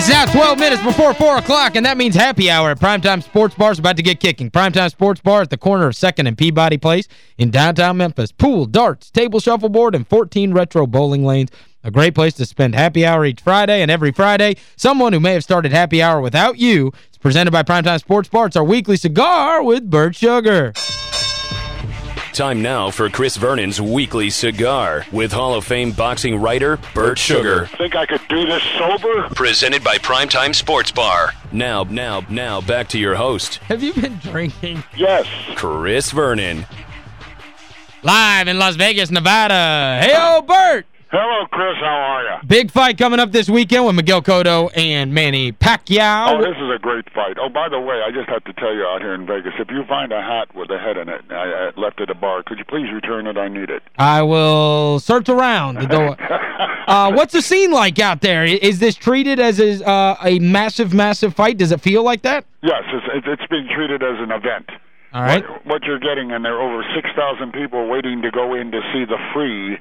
It's now 12 minutes before 4 o'clock, and that means happy hour at Primetime Sports Bar is about to get kicking. Primetime Sports Bar at the corner of 2nd and Peabody Place in downtown Memphis. Pool, darts, table shuffleboard, and 14 retro bowling lanes. A great place to spend happy hour each Friday, and every Friday, someone who may have started happy hour without you. It's presented by Primetime Sports Bar. It's our weekly cigar with Bert Sugar. Time now for Chris Vernon's Weekly Cigar with Hall of Fame boxing writer Bert Sugar. Think I could do this sober? Presented by Primetime Sports Bar. Now, now, now, back to your host, Have you been drinking? Yes. Chris Vernon. Live in Las Vegas, Nevada. Hey, oh, Bert! Hello, Chris. How are you? Big fight coming up this weekend with Miguel Cotto and Manny Pacquiao. Oh, this is a great fight. Oh, by the way, I just have to tell you out here in Vegas, if you find a hat with a head in it, I, I left at a bar, could you please return it? I need it. I will search around the door. uh, what's the scene like out there? Is this treated as a, uh, a massive, massive fight? Does it feel like that? Yes, it's, it's, being treated as an event. All right. What, what you're getting, and there are over 6,000 people waiting to go in to see the free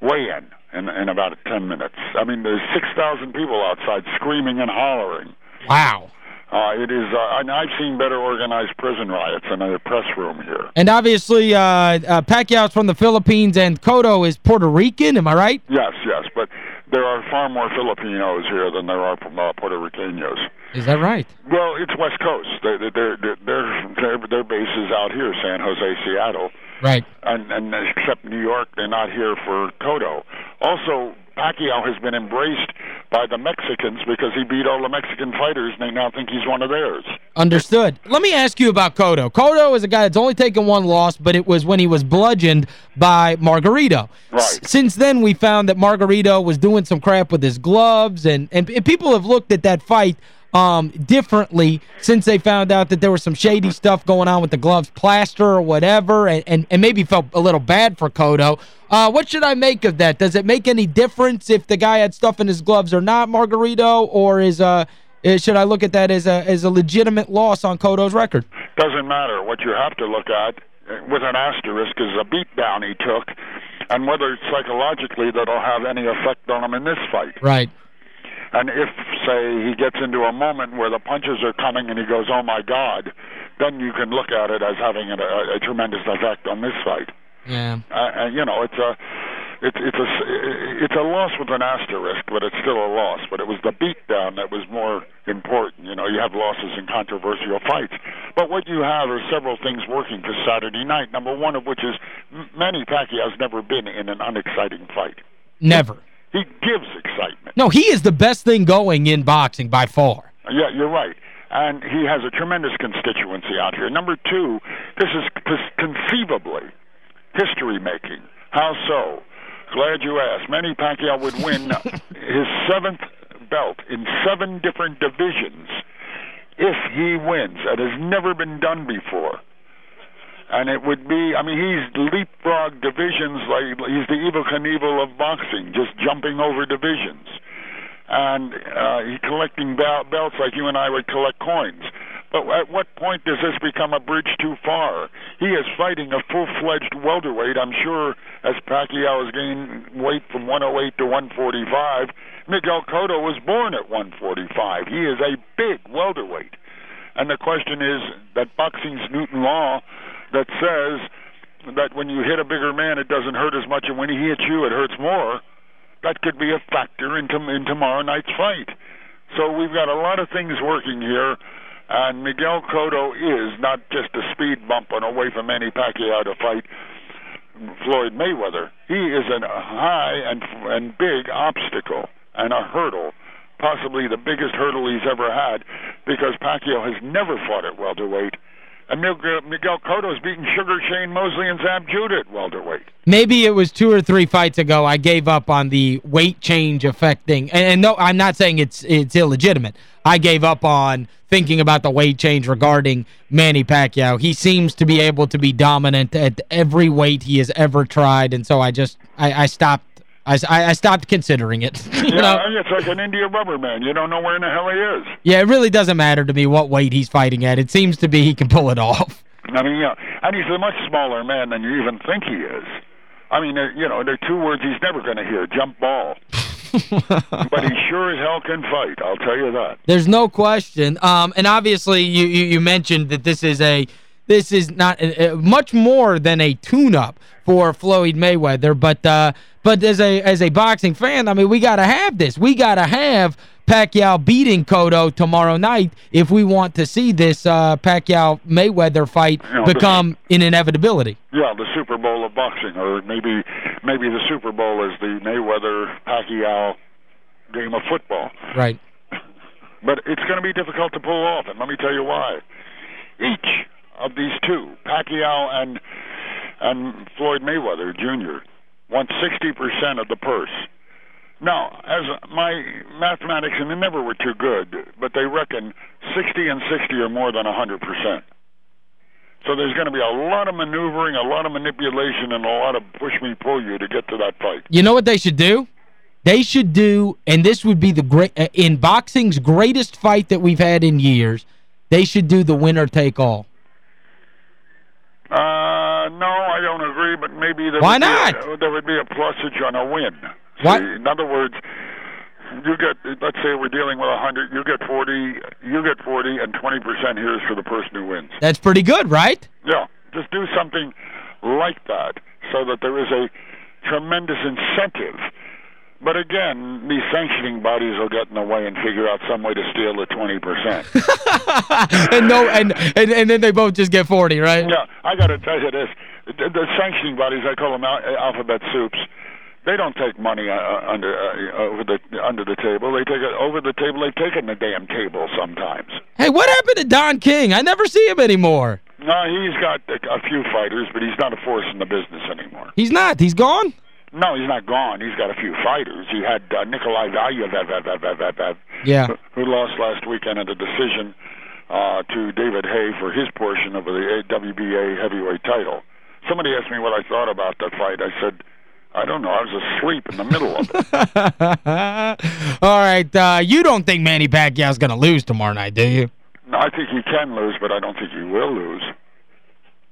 weigh-in in, in about 10 minutes. I mean, there's 6,000 people outside screaming and hollering. Wow. Uh, it is, uh, and I've seen better organized prison riots in a press room here. And obviously, uh, uh, Pacquiao's from the Philippines and Cotto is Puerto Rican. Am I right? Yes, yes, but there are far more Filipinos here than there are from uh, Puerto Ricanos. Is that right? Well, it's West Coast. Their their their, their base is out here, San Jose, Seattle, Right. and and except New York, they're not here for Cotto. Also, Pacquiao has been embraced by the Mexicans because he beat all the Mexican fighters, and they now think he's one of theirs. Understood. Let me ask you about Cotto. Cotto is a guy that's only taken one loss, but it was when he was bludgeoned by Margarito. Right. S- Since then, we found that Margarito was doing some crap with his gloves, and, and, and people have looked at that fight um, differently since they found out that there was some shady stuff going on with the gloves, plaster or whatever, and, and, and maybe felt a little bad for Cotto. Uh, what should I make of that? Does it make any difference if the guy had stuff in his gloves or not, Margarito, or is... uh should I look at that as a as a legitimate loss on Cotto's record? Doesn't matter. What you have to look at, uh, with an asterisk, is a beatdown he took, and whether psychologically that'll have any effect on him in this fight. Right. And if, say, he gets into a moment where the punches are coming and he goes, "Oh my God," then you can look at it as having a, a, a tremendous effect on this fight. Yeah. Uh, and you know, it's a, it's it's a it's a loss with an asterisk, but it's still a loss. But it was the beatdown that was more important. You know, you have losses in controversial fights, but what you have are several things working for Saturday night. Number one of which is Manny Pacquiao's never been in an unexciting fight. Never. He gives excitement. No, he is the best thing going in boxing by far. Yeah, you're right. And he has a tremendous constituency out here. Number two, this is conceivably history making. How so? Glad you asked. Manny Pacquiao would win his seventh belt in seven different divisions if he wins. That has never been done before. And it would be, I mean, he's leapfrog divisions like he's the Evel Knievel of boxing, just jumping over divisions and uh, he collecting bel- belts like you and I would collect coins. But at what point does this become a bridge too far? He is fighting a full-fledged welterweight. I'm sure as Pacquiao has gained weight from 108 to 145, Miguel Cotto was born at 145. He is a big welterweight. And the question is that boxing's Newton law that says that when you hit a bigger man, it doesn't hurt as much, and when he hits you, it hurts more that could be a factor in, tom- in tomorrow night's fight. So we've got a lot of things working here, and Miguel Cotto is not just a speed bump on a way for Manny Pacquiao to fight Floyd Mayweather. He is a high and and big obstacle and a hurdle, possibly the biggest hurdle he's ever had, because Pacquiao has never fought at welterweight. Miguel Cotto's beating Sugar Shane Mosley and Zab Judah at welterweight. Maybe it was two or three fights ago I gave up on the weight change affecting and, and no I'm not saying it's it's illegitimate. I gave up on thinking about the weight change regarding Manny Pacquiao. He seems to be able to be dominant at every weight he has ever tried and so I just I, I stopped I, I stopped considering it. you Yeah, know? it's like an India rubber man. You don't know where in the hell he is. Yeah, it really doesn't matter to me what weight he's fighting at. It seems to be he can pull it off. I mean, yeah, and he's a much smaller man than you even think he is. I mean, you know, there are two words he's never going to hear: jump ball. but he sure as hell can fight, I'll tell you that. There's no question. Um, and obviously, you, you, you mentioned that this is a this is not uh, much more than a tune-up for Floyd Mayweather, but uh, but as a as a boxing fan, I mean, we got to have this. We got to have Pacquiao beating Cotto tomorrow night if we want to see this uh, Pacquiao-Mayweather fight You know, become an inevitability. Yeah, the Super Bowl of boxing, or maybe maybe the Super Bowl is the Mayweather-Pacquiao game of football. Right. But it's going to be difficult to pull off, and let me tell you why. Each of these two, Pacquiao and and Floyd Mayweather Jr., want 60% of the purse. Now, as my mathematics, and they never were too good, but they reckon 60 and 60 are more than 100%. So there's going to be a lot of maneuvering, a lot of manipulation, and a lot of push me, pull you to get to that fight. You know what they should do? They should do, and this would be the great, uh, in boxing's greatest fight that we've had in years, they should do the winner take all. Uh, no, I don't agree, but maybe there Why would be not? A, there would be a plusage on a win. What? See, in other words, you get let's say we're dealing with a 100, you get 40, you get 40 and 20% here is for the person who wins. That's pretty good, right? Yeah, just do something like that so that there is a tremendous incentive. But again, these sanctioning bodies will get in the way and figure out some way to steal the 20%. and no and, and and then they both just get 40, right? Yeah, I got to tell you this: the, the sanctioning bodies, I call them al- alphabet soups. They don't take money uh, uh, under uh, over the under the table. They take it over the table. They've taken the damn table sometimes. Hey, what happened to Don King? I never see him anymore. No, he's got a, a few fighters, but he's not a force in the business anymore. He's not. He's gone? No, he's not gone. He's got a few fighters. He had uh, Nikolai Valuev, Yeah. who lost last weekend in a decision uh, to David Haye for his portion of the WBA heavyweight title. Somebody asked me what I thought about that fight. I said, I don't know. I was asleep in the middle of it. All right. Uh, you don't think Manny Pacquiao's going to lose tomorrow night, do you? No, I think he can lose, but I don't think he will lose.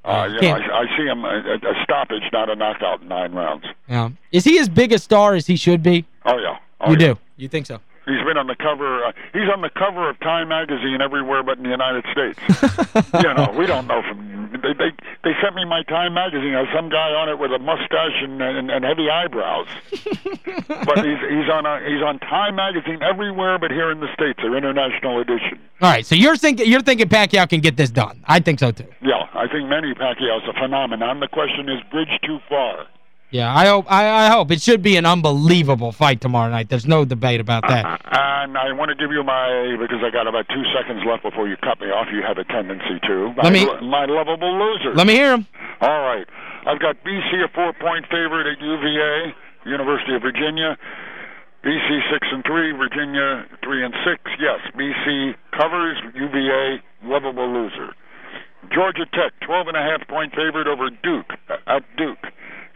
Uh, you know, I, I see him a, a stoppage, not a knockout in nine rounds. Yeah. Is he as big a star as he should be? Oh yeah, oh, you yeah. do. You think so? He's been on the cover. Uh, he's on the cover of Time magazine everywhere but in the United States. you know, we don't know from. They they they sent me my Time magazine. There's some guy on it with a mustache and and, and heavy eyebrows. but he's he's on a, he's on Time magazine everywhere but here in the states. Their international edition. All right. So you're thinking you're thinking Pacquiao can get this done. I think so too. Yeah, I think Manny Pacquiao's a phenomenon. The question is, bridge too far. Yeah, I hope I, I hope it should be an unbelievable fight tomorrow night. There's no debate about that. And I want to give you my, because I got about two seconds left before you cut me off, you have a tendency to. My, Let me- my lovable loser. Let me hear him. All right. I've got BC a four-point favorite at UVA, University of Virginia. BC six and three, Virginia three and six. Yes, BC covers UVA, lovable loser. Georgia Tech, twelve and a half point favorite over Duke uh, at Duke.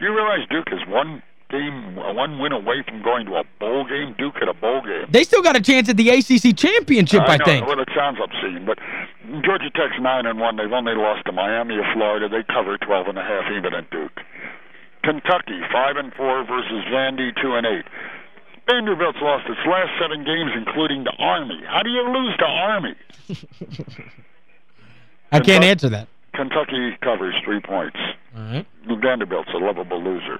You realize Duke is one game, uh, one win away from going to a bowl game. Duke at a bowl game. They still got a chance at the ACC championship, I, know, think. Well, it sounds obscene, but Georgia Tech's nine and one. They've only lost to Miami of Florida. They cover twelve and a half even at Duke. Kentucky five and four versus Vandy two and eight. Vanderbilt's lost its last seven games, including to Army. How do you lose to Army? I can't answer that. Kentucky covers three points. All right. Vanderbilt's a lovable loser.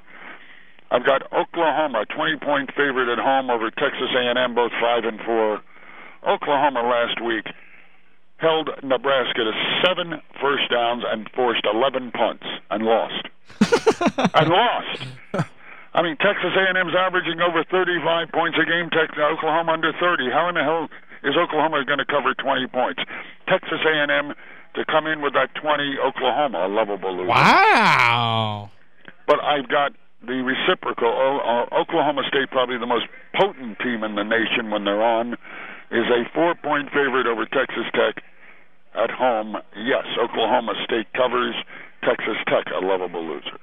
I've got Oklahoma, 20-point favorite at home over Texas A&M, both five and four. Oklahoma last week held Nebraska to seven first downs and forced 11 punts and lost. and lost. I mean, Texas A&M's averaging over 35 points a game. Texas, uh, Oklahoma under 30. How in the hell is Oklahoma going to cover 20 points? Texas A&M to come in with that 20. Oklahoma, a lovable loser. Wow. But I've got the reciprocal. O- uh, Oklahoma State, probably the most potent team in the nation when they're on, is a four-point favorite over Texas Tech at home. Yes, Oklahoma State covers. Texas Tech, a lovable loser.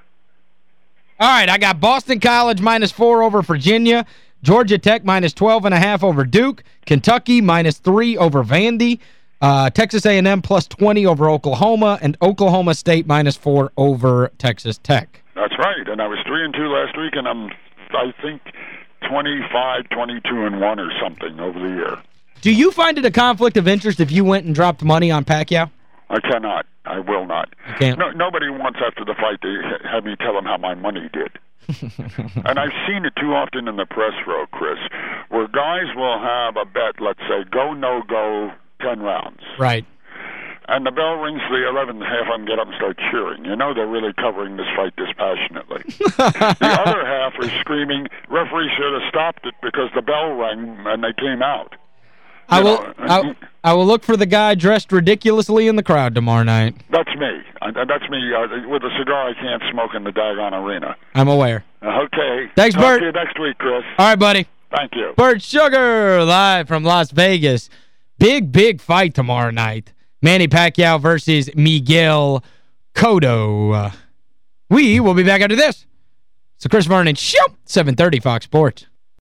All right, I got Boston College minus four over Virginia, Georgia Tech minus 12 and a half over Duke, Kentucky minus three over Vandy, uh, Texas A&M plus 20 over Oklahoma, and Oklahoma State minus four over Texas Tech. That's right. And I was three and two last week, and I'm, I think, 25, 22 and 1 or something over the year. Do you find it a conflict of interest if you went and dropped money on Pacquiao? I cannot. I will not. No, nobody wants after the fight to have me tell them how my money did. and I've seen it too often in the press row, Chris, where guys will have a bet, let's say, go, no go, 10 rounds. Right. And the bell rings the 11th, half of them get up and start cheering. You know they're really covering this fight dispassionately. the other half are screaming, referee should have stopped it because the bell rang and they came out. I You will know, I, I will look for the guy dressed ridiculously in the crowd tomorrow night. That's me. Uh, That's me uh, with a cigar I can't smoke in the Dagon arena. I'm aware. Okay. Thanks, Talk Bert. to you next week, Chris. All right, buddy. Thank you. Bert Sugar live from Las Vegas. Big, big fight tomorrow night. Manny Pacquiao versus Miguel Cotto. We will be back after this. So Chris Vernon, show 730 Fox Sports.